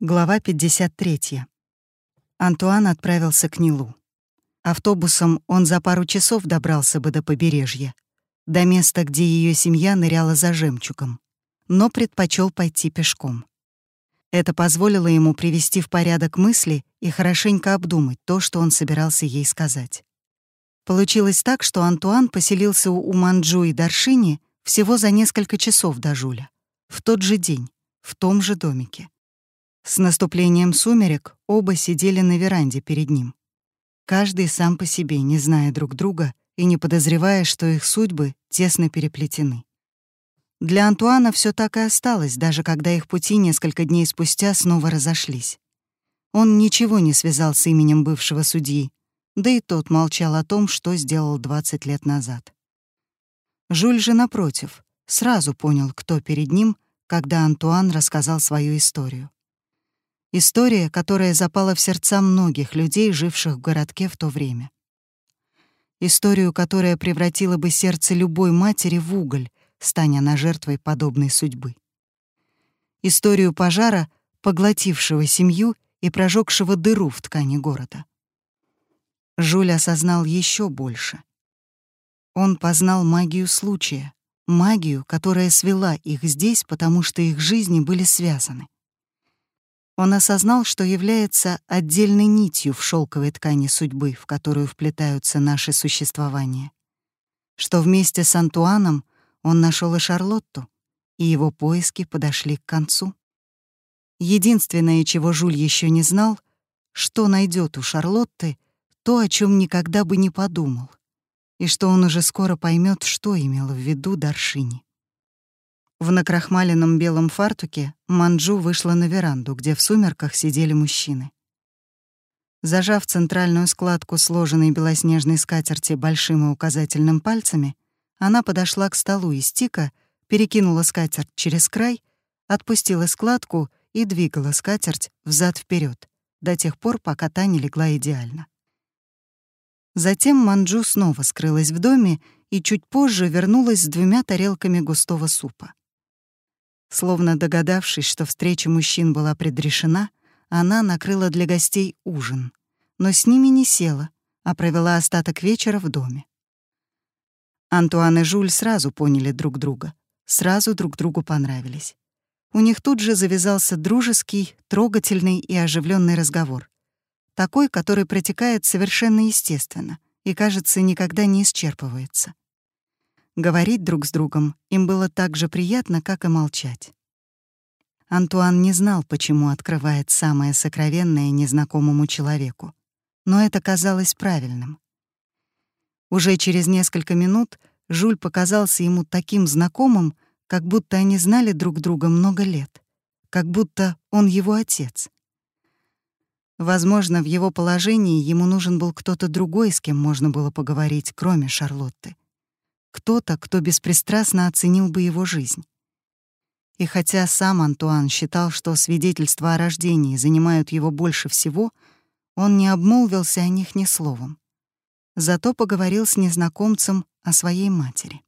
Глава 53. Антуан отправился к Нилу. Автобусом он за пару часов добрался бы до побережья, до места, где ее семья ныряла за жемчугом, но предпочел пойти пешком. Это позволило ему привести в порядок мысли и хорошенько обдумать то, что он собирался ей сказать. Получилось так, что Антуан поселился у Манджу и Даршини всего за несколько часов до Жуля, в тот же день, в том же домике. С наступлением сумерек оба сидели на веранде перед ним. Каждый сам по себе, не зная друг друга и не подозревая, что их судьбы тесно переплетены. Для Антуана все так и осталось, даже когда их пути несколько дней спустя снова разошлись. Он ничего не связал с именем бывшего судьи, да и тот молчал о том, что сделал 20 лет назад. Жюль же, напротив, сразу понял, кто перед ним, когда Антуан рассказал свою историю. История, которая запала в сердца многих людей, живших в городке в то время. Историю, которая превратила бы сердце любой матери в уголь, станя на жертвой подобной судьбы. Историю пожара, поглотившего семью и прожегшего дыру в ткани города. Жуль осознал еще больше. Он познал магию случая, магию, которая свела их здесь, потому что их жизни были связаны. Он осознал, что является отдельной нитью в шелковой ткани судьбы, в которую вплетаются наши существования. Что вместе с Антуаном он нашел и Шарлотту, и его поиски подошли к концу. Единственное, чего Жуль еще не знал, что найдет у Шарлотты то, о чем никогда бы не подумал, и что он уже скоро поймет, что имела в виду Даршини. В накрахмаленном белом фартуке Манджу вышла на веранду, где в сумерках сидели мужчины. Зажав центральную складку сложенной белоснежной скатерти большим и указательным пальцами, она подошла к столу из тика, перекинула скатерть через край, отпустила складку и двигала скатерть взад вперед до тех пор, пока та не легла идеально. Затем Манджу снова скрылась в доме и чуть позже вернулась с двумя тарелками густого супа. Словно догадавшись, что встреча мужчин была предрешена, она накрыла для гостей ужин, но с ними не села, а провела остаток вечера в доме. Антуан и Жуль сразу поняли друг друга, сразу друг другу понравились. У них тут же завязался дружеский, трогательный и оживленный разговор. Такой, который протекает совершенно естественно и, кажется, никогда не исчерпывается. Говорить друг с другом им было так же приятно, как и молчать. Антуан не знал, почему открывает самое сокровенное незнакомому человеку, но это казалось правильным. Уже через несколько минут Жуль показался ему таким знакомым, как будто они знали друг друга много лет, как будто он его отец. Возможно, в его положении ему нужен был кто-то другой, с кем можно было поговорить, кроме Шарлотты кто-то, кто беспристрастно оценил бы его жизнь. И хотя сам Антуан считал, что свидетельства о рождении занимают его больше всего, он не обмолвился о них ни словом. Зато поговорил с незнакомцем о своей матери.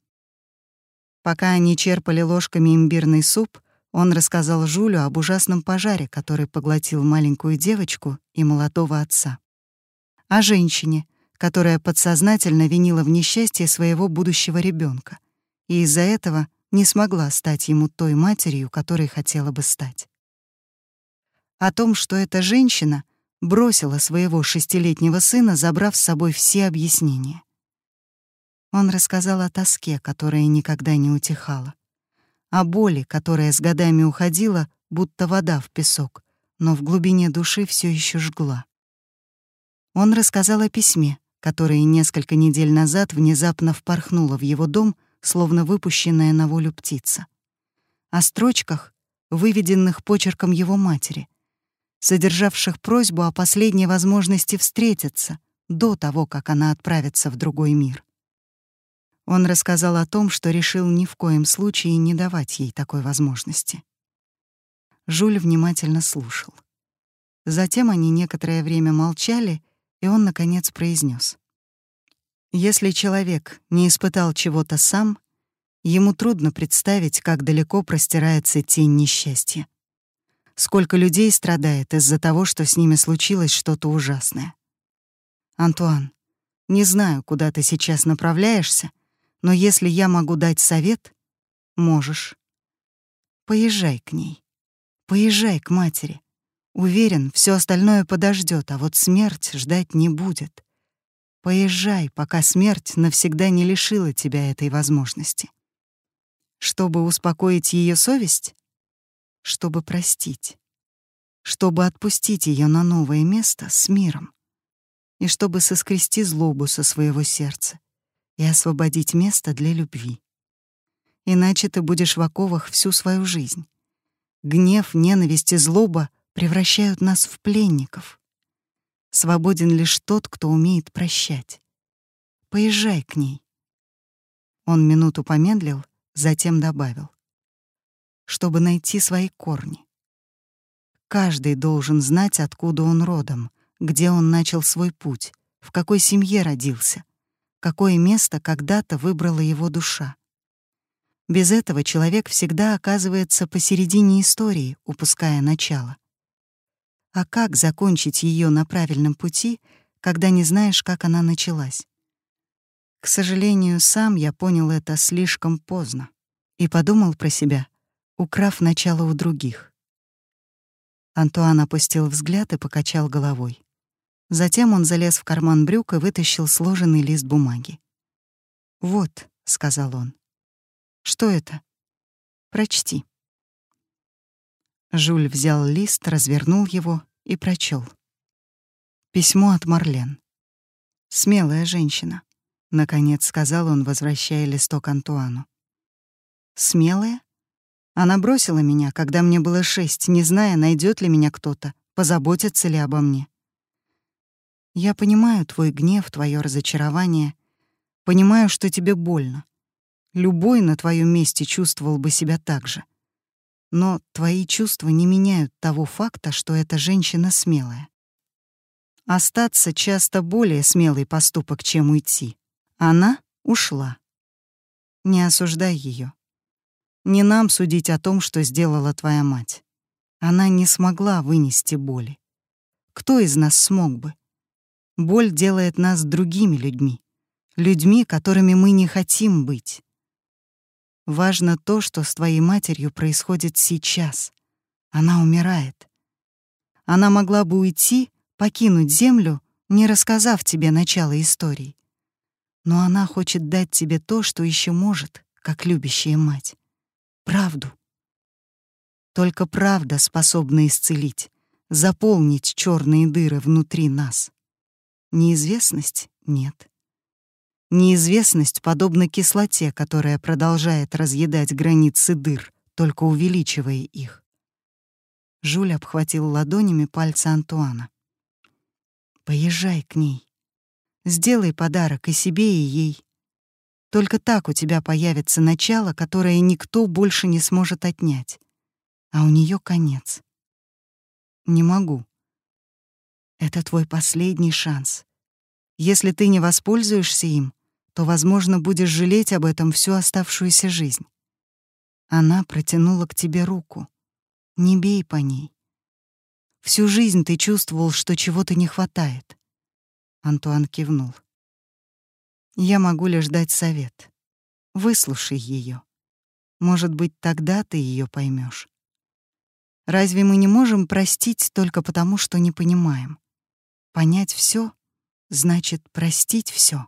Пока они черпали ложками имбирный суп, он рассказал Жулю об ужасном пожаре, который поглотил маленькую девочку и молодого отца. О женщине, которая подсознательно винила в несчастье своего будущего ребенка, и из-за этого не смогла стать ему той матерью, которой хотела бы стать. О том, что эта женщина бросила своего шестилетнего сына, забрав с собой все объяснения. Он рассказал о тоске, которая никогда не утихала, о боли, которая с годами уходила, будто вода в песок, но в глубине души все еще жгла. Он рассказал о письме, которая несколько недель назад внезапно впорхнула в его дом, словно выпущенная на волю птица. О строчках, выведенных почерком его матери, содержавших просьбу о последней возможности встретиться до того, как она отправится в другой мир. Он рассказал о том, что решил ни в коем случае не давать ей такой возможности. Жуль внимательно слушал. Затем они некоторое время молчали, и он, наконец, произнес: «Если человек не испытал чего-то сам, ему трудно представить, как далеко простирается тень несчастья. Сколько людей страдает из-за того, что с ними случилось что-то ужасное. Антуан, не знаю, куда ты сейчас направляешься, но если я могу дать совет, можешь. Поезжай к ней. Поезжай к матери. Уверен, все остальное подождет, а вот смерть ждать не будет. Поезжай, пока смерть навсегда не лишила тебя этой возможности. Чтобы успокоить ее совесть? Чтобы простить. Чтобы отпустить ее на новое место с миром. И чтобы соскрести злобу со своего сердца и освободить место для любви. Иначе ты будешь в оковах всю свою жизнь. Гнев, ненависть и злоба превращают нас в пленников. Свободен лишь тот, кто умеет прощать. Поезжай к ней. Он минуту помедлил, затем добавил. Чтобы найти свои корни. Каждый должен знать, откуда он родом, где он начал свой путь, в какой семье родился, какое место когда-то выбрала его душа. Без этого человек всегда оказывается посередине истории, упуская начало. А как закончить ее на правильном пути, когда не знаешь, как она началась? К сожалению, сам я понял это слишком поздно и подумал про себя, украв начало у других. Антуан опустил взгляд и покачал головой. Затем он залез в карман брюк и вытащил сложенный лист бумаги. «Вот», — сказал он. «Что это?» «Прочти». Жуль взял лист, развернул его и прочел. Письмо от Марлен. «Смелая женщина», — наконец сказал он, возвращая листок Антуану. «Смелая? Она бросила меня, когда мне было шесть, не зная, найдет ли меня кто-то, позаботится ли обо мне. Я понимаю твой гнев, твое разочарование, понимаю, что тебе больно. Любой на твоем месте чувствовал бы себя так же. Но твои чувства не меняют того факта, что эта женщина смелая. Остаться часто более смелый поступок, чем уйти. Она ушла. Не осуждай ее. Не нам судить о том, что сделала твоя мать. Она не смогла вынести боли. Кто из нас смог бы? Боль делает нас другими людьми, людьми, которыми мы не хотим быть. Важно то, что с твоей матерью происходит сейчас. Она умирает. Она могла бы уйти, покинуть землю, не рассказав тебе начало истории. Но она хочет дать тебе то, что еще может, как любящая мать. Правду. Только правда способна исцелить, заполнить черные дыры внутри нас. Неизвестность — нет. Неизвестность подобна кислоте, которая продолжает разъедать границы дыр, только увеличивая их. Жуль обхватил ладонями пальцы Антуана. «Поезжай к ней. Сделай подарок и себе, и ей. Только так у тебя появится начало, которое никто больше не сможет отнять. А у нее конец. Не могу. Это твой последний шанс. Если ты не воспользуешься им, то, возможно, будешь жалеть об этом всю оставшуюся жизнь. Она протянула к тебе руку. Не бей по ней. Всю жизнь ты чувствовал, что чего-то не хватает. Антуан кивнул. Я могу лишь дать совет. Выслушай ее. Может быть, тогда ты ее поймешь. Разве мы не можем простить только потому, что не понимаем? Понять все значит простить все.